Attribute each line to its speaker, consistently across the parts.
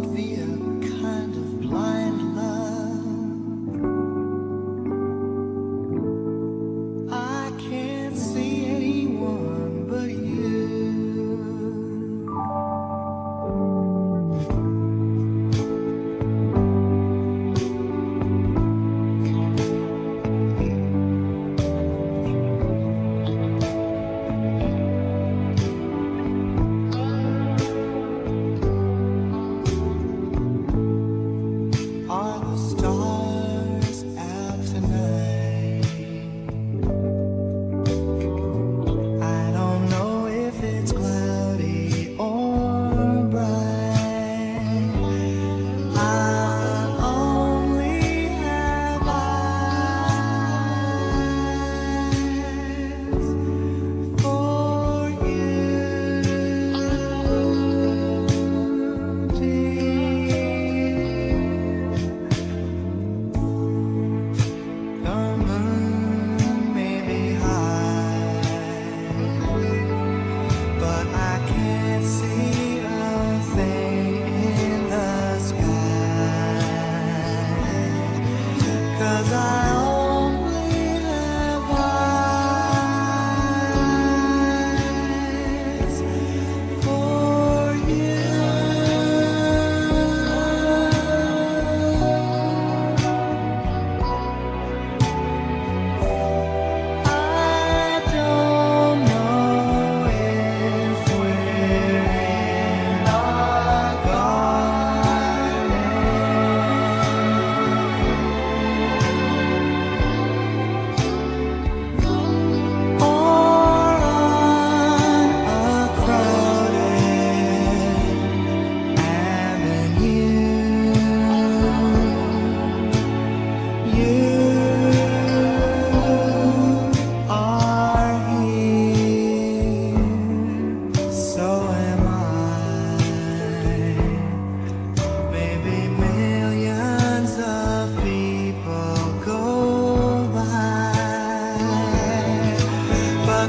Speaker 1: be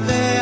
Speaker 1: people